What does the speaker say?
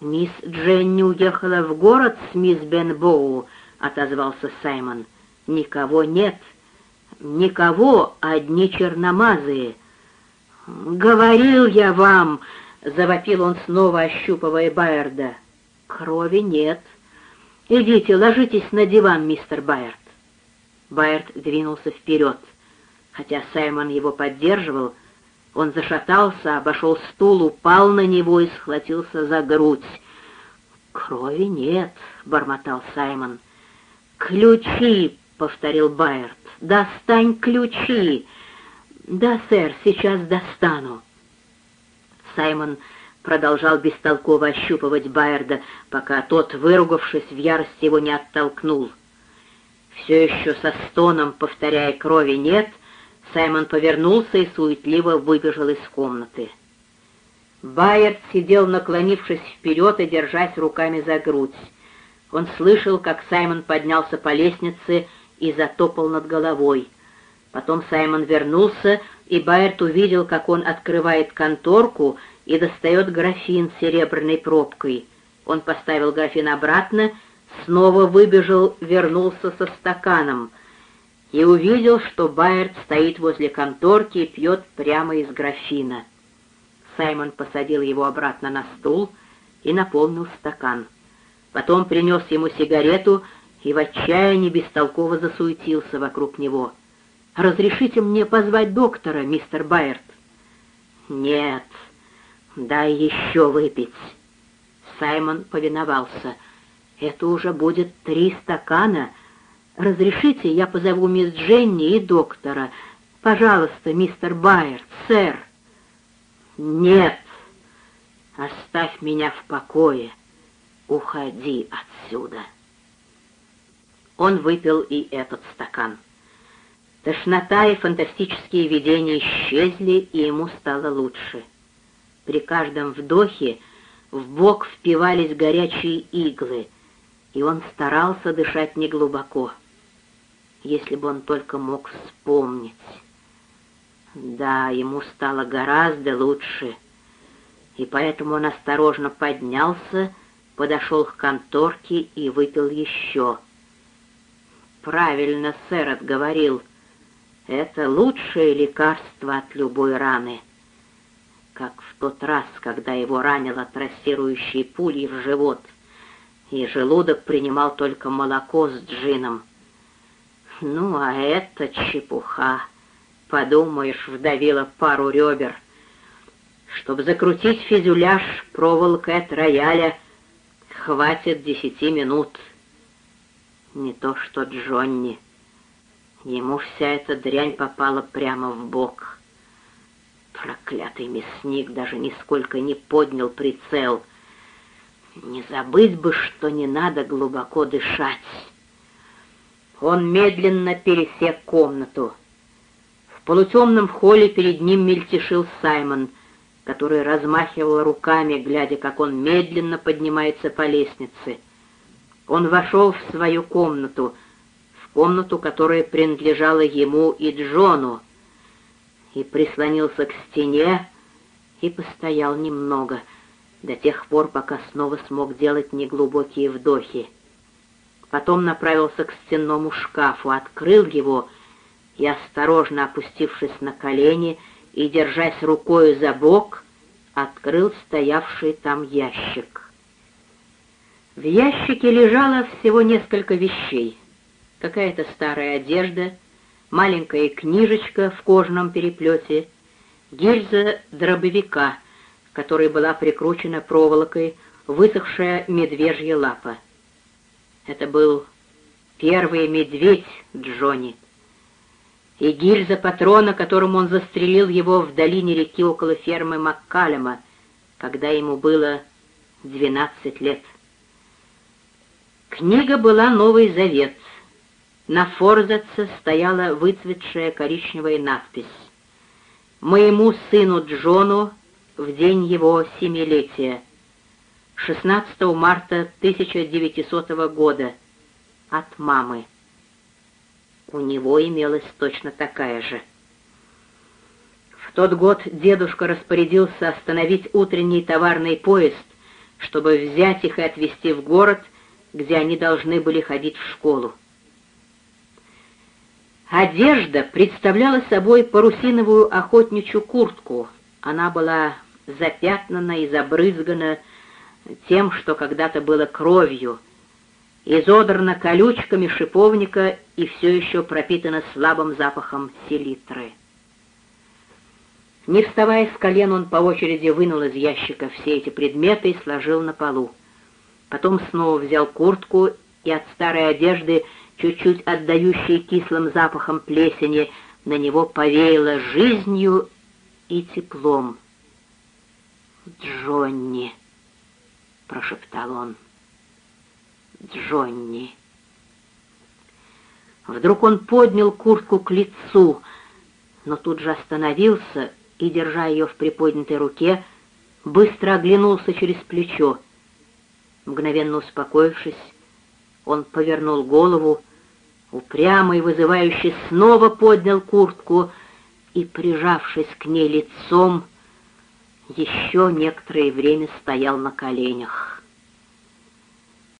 «Мисс Дженни уехала в город с мисс Бенбоу», — отозвался Саймон. «Никого нет. Никого, одни черномазые». «Говорил я вам!» — завопил он снова, ощупывая Байерда. «Крови нет. Идите, ложитесь на диван, мистер Байерд». Байерд двинулся вперед. Хотя Саймон его поддерживал, он зашатался, обошел стул, упал на него и схватился за грудь. «Крови нет», — бормотал Саймон. «Ключи», — повторил Байерд. «Достань ключи». «Да, сэр, сейчас достану». Саймон продолжал бестолково ощупывать Байерда, пока тот, выругавшись в ярости, его не оттолкнул. Все еще со стоном, повторяя «крови нет», Саймон повернулся и суетливо выбежал из комнаты. Байерд сидел, наклонившись вперед и держась руками за грудь. Он слышал, как Саймон поднялся по лестнице и затопал над головой. Потом Саймон вернулся, и Байерд увидел, как он открывает конторку и достает графин с серебряной пробкой. Он поставил графин обратно, снова выбежал, вернулся со стаканом и увидел, что Байерд стоит возле конторки и пьет прямо из графина. Саймон посадил его обратно на стул и наполнил стакан. Потом принес ему сигарету и в отчаянии бестолково засуетился вокруг него. «Разрешите мне позвать доктора, мистер Байерд?» «Нет, дай еще выпить». Саймон повиновался. «Это уже будет три стакана», «Разрешите, я позову мисс Дженни и доктора. Пожалуйста, мистер Байерд, сэр». «Нет, оставь меня в покое. Уходи отсюда». Он выпил и этот стакан. Тошнота и фантастические видения исчезли, и ему стало лучше. При каждом вдохе в бок впивались горячие иглы, и он старался дышать неглубоко если бы он только мог вспомнить. Да, ему стало гораздо лучше, и поэтому он осторожно поднялся, подошел к конторке и выпил еще. Правильно сэр отговорил, это лучшее лекарство от любой раны. Как в тот раз, когда его ранило трассирующей пулей в живот, и желудок принимал только молоко с джином — ну, а это чепуха. Подумаешь, вдавила пару ребер. Чтобы закрутить фюзеляж проволокой от рояля, хватит десяти минут. Не то что Джонни. Ему вся эта дрянь попала прямо в бок. Проклятый мясник даже нисколько не поднял прицел. Не забыть бы, что не надо глубоко дышать. Он медленно пересек комнату. В полутемном холле перед ним мельтешил Саймон, который размахивал руками, глядя, как он медленно поднимается по лестнице. Он вошел в свою комнату, в комнату, которая принадлежала ему и Джону, и прислонился к стене и постоял немного, до тех пор, пока снова смог делать неглубокие вдохи потом направился к стенному шкафу, открыл его и, осторожно опустившись на колени и держась рукою за бок, открыл стоявший там ящик. В ящике лежало всего несколько вещей. Какая-то старая одежда, маленькая книжечка в кожаном переплете, гильза дробовика, которой была прикручена проволокой высохшая медвежья лапа. Это был первый медведь Джонни. И гильза патрона, которым он застрелил его в долине реки около фермы Маккалема, когда ему было двенадцать лет. Книга была «Новый завет». На форзаце стояла выцветшая коричневая надпись «Моему сыну Джону в день его семилетия» 16 марта 1900 года от мамы. У него имелась точно такая же. В тот год дедушка распорядился остановить утренний товарный поезд, чтобы взять их и отвезти в город, где они должны были ходить в школу. Одежда представляла собой парусиновую охотничью куртку. Она была запятнана и забрызгана тем, что когда-то было кровью, изодрана колючками шиповника и все еще пропитана слабым запахом селитры. Не вставая с колен, он по очереди вынул из ящика все эти предметы и сложил на полу. Потом снова взял куртку и от старой одежды чуть-чуть отдающий кислым запахом плесени, на него повеяло жизнью и теплом. «Джонни!» — прошептал он. «Джонни!» Вдруг он поднял куртку к лицу, но тут же остановился и, держа ее в приподнятой руке, быстро оглянулся через плечо. Мгновенно успокоившись, он повернул голову упрямо и вызывающе снова поднял куртку и, прижавшись к ней лицом, еще некоторое время стоял на коленях.